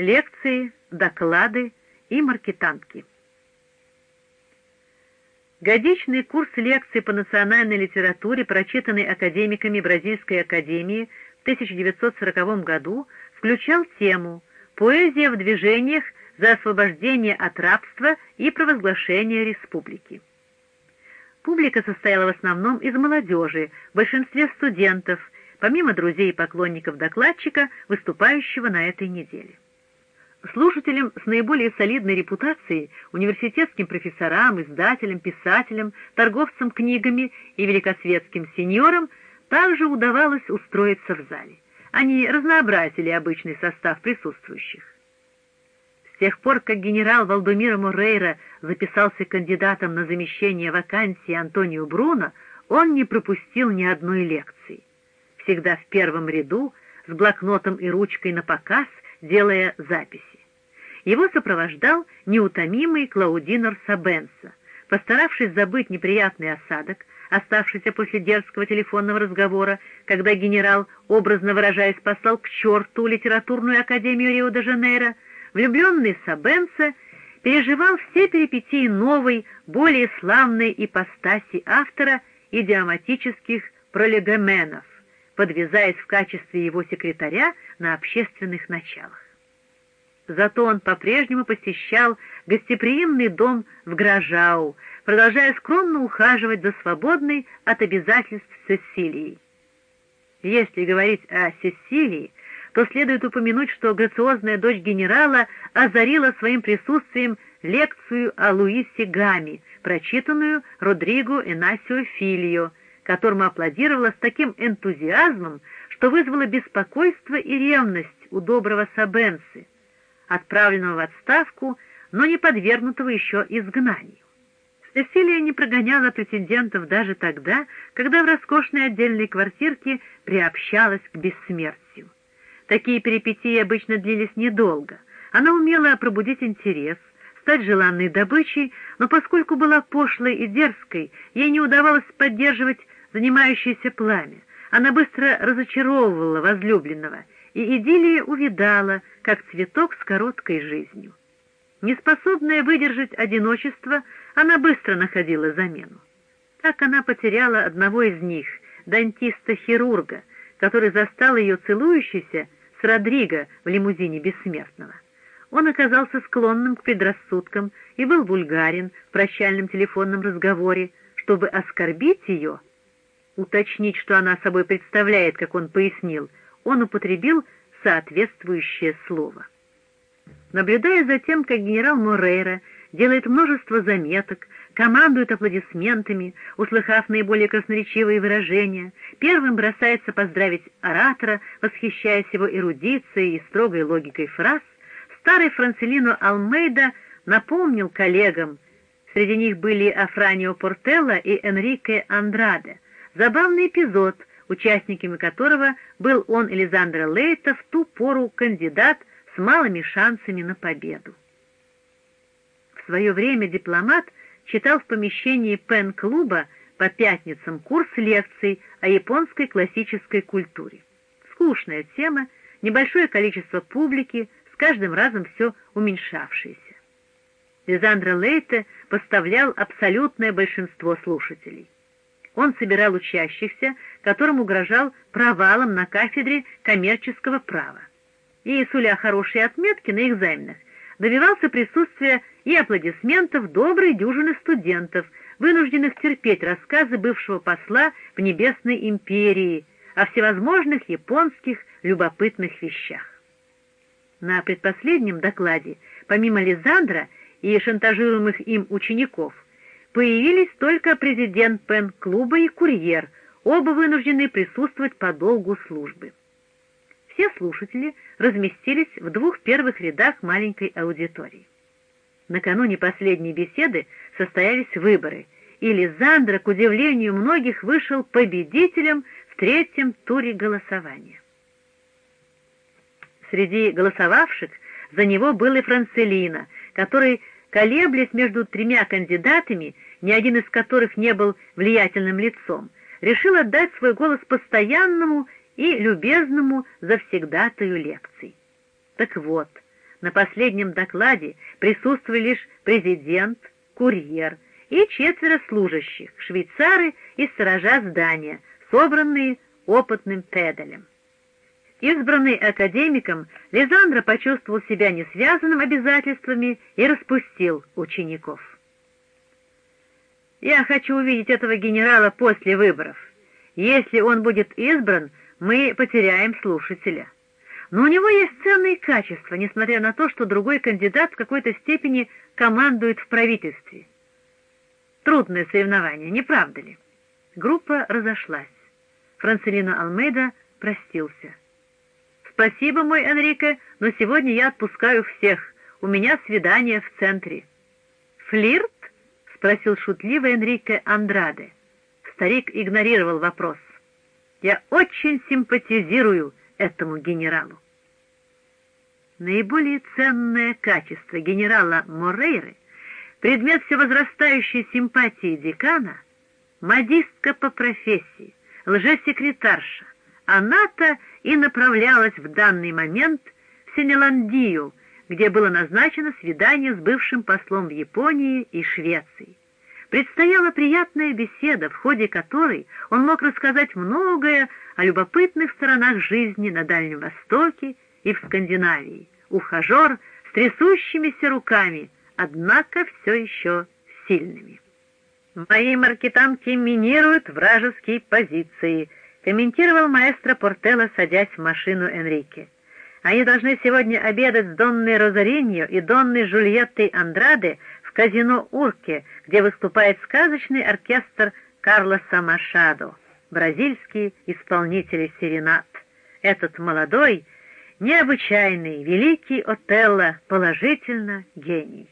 лекции, доклады и маркетантки. Годичный курс лекций по национальной литературе, прочитанный академиками Бразильской академии в 1940 году, включал тему «Поэзия в движениях за освобождение от рабства и провозглашение республики». Публика состояла в основном из молодежи, в большинстве студентов, помимо друзей и поклонников докладчика, выступающего на этой неделе. Слушателям с наиболее солидной репутацией, университетским профессорам, издателям, писателям, торговцам книгами и великосветским сеньорам также удавалось устроиться в зале. Они разнообразили обычный состав присутствующих. С тех пор, как генерал Валдумира Морейра записался кандидатом на замещение вакансии Антонио Бруно, он не пропустил ни одной лекции. Всегда в первом ряду, с блокнотом и ручкой на показ, делая записи. Его сопровождал неутомимый Клаудинор Сабенса. Постаравшись забыть неприятный осадок, оставшийся после дерзкого телефонного разговора, когда генерал, образно выражаясь, послал к черту литературную академию Рио-де-Жанейро, влюбленный Сабенса переживал все перипетии новой, более славной ипостаси автора идиоматических пролегоменов, подвязаясь в качестве его секретаря на общественных началах. Зато он по-прежнему посещал гостеприимный дом в Гражау, продолжая скромно ухаживать за свободной от обязательств Сесилией. Если говорить о Сесилии, то следует упомянуть, что грациозная дочь генерала озарила своим присутствием лекцию о Луисе Гами, прочитанную Родриго Энасио Фильо, которому аплодировала с таким энтузиазмом, что вызвало беспокойство и ревность у доброго Сабенсы, отправленного в отставку, но не подвергнутого еще изгнанию. Сесилия не прогоняла претендентов даже тогда, когда в роскошной отдельной квартирке приобщалась к бессмертию. Такие перипетии обычно длились недолго. Она умела пробудить интерес, стать желанной добычей, но поскольку была пошлой и дерзкой, ей не удавалось поддерживать занимающееся пламя. Она быстро разочаровывала возлюбленного, и идиллия увидала, как цветок с короткой жизнью. Неспособная выдержать одиночество, она быстро находила замену. Так она потеряла одного из них, дантиста-хирурга, который застал ее целующейся с Родриго в лимузине бессмертного. Он оказался склонным к предрассудкам и был вульгарен в прощальном телефонном разговоре, чтобы оскорбить ее, уточнить, что она собой представляет, как он пояснил, он употребил соответствующее слово. Наблюдая за тем, как генерал Морейра делает множество заметок, командует аплодисментами, услыхав наиболее красноречивые выражения, первым бросается поздравить оратора, восхищаясь его эрудицией и строгой логикой фраз, старый Францелино Алмейда напомнил коллегам, среди них были Афранио Портелло и Энрике Андраде, забавный эпизод, участниками которого был он Элизандро Лейта, в ту пору кандидат с малыми шансами на победу. В свое время дипломат читал в помещении пен-клуба по пятницам курс лекций о японской классической культуре. Скучная тема, небольшое количество публики, с каждым разом все уменьшавшееся. Лизандро Лейте поставлял абсолютное большинство слушателей. Он собирал учащихся, которым угрожал провалом на кафедре коммерческого права. И, суля хорошие отметки на экзаменах, добивался присутствия и аплодисментов доброй дюжины студентов, вынужденных терпеть рассказы бывшего посла в Небесной империи о всевозможных японских любопытных вещах. На предпоследнем докладе, помимо Лизандра и шантажируемых им учеников, появились только президент пен-клуба и курьер, оба вынуждены присутствовать по долгу службы. Все слушатели разместились в двух первых рядах маленькой аудитории. Накануне последней беседы состоялись выборы, и Лизандра, к удивлению многих, вышел победителем в третьем туре голосования. Среди голосовавших за него был и Францелина, который колеблясь между тремя кандидатами, ни один из которых не был влиятельным лицом, решил отдать свой голос постоянному и любезному завсегдатаю лекций. Так вот, На последнем докладе присутствовали лишь президент, курьер и четверо служащих, швейцары и сторожа здания, собранные опытным педалем. Избранный академиком, Лизандро почувствовал себя несвязанным обязательствами и распустил учеников. «Я хочу увидеть этого генерала после выборов. Если он будет избран, мы потеряем слушателя». Но у него есть ценные качества, несмотря на то, что другой кандидат в какой-то степени командует в правительстве. Трудное соревнование, не правда ли? Группа разошлась. Францелино Алмейда простился. «Спасибо, мой Энрике, но сегодня я отпускаю всех. У меня свидание в центре». «Флирт?» — спросил шутливо Энрике Андраде. Старик игнорировал вопрос. «Я очень симпатизирую этому генералу. Наиболее ценное качество генерала Морейры, предмет всевозрастающей симпатии декана, модистка по профессии, лжесекретарша, она-то и направлялась в данный момент в Синеландию, где было назначено свидание с бывшим послом в Японии и Швеции. Предстояла приятная беседа, в ходе которой он мог рассказать многое о любопытных сторонах жизни на Дальнем Востоке и в Скандинавии. Ухажер с трясущимися руками, однако все еще сильными. «Мои маркетанки минируют вражеские позиции», комментировал маэстро Портелло, садясь в машину Энрике. «Они должны сегодня обедать с Донной Розариньо и Донной Жульеттой Андраде в казино Урке, где выступает сказочный оркестр Карлоса Машадо, бразильский исполнитель серенат. Этот молодой, необычайный, великий Отелло, положительно гений.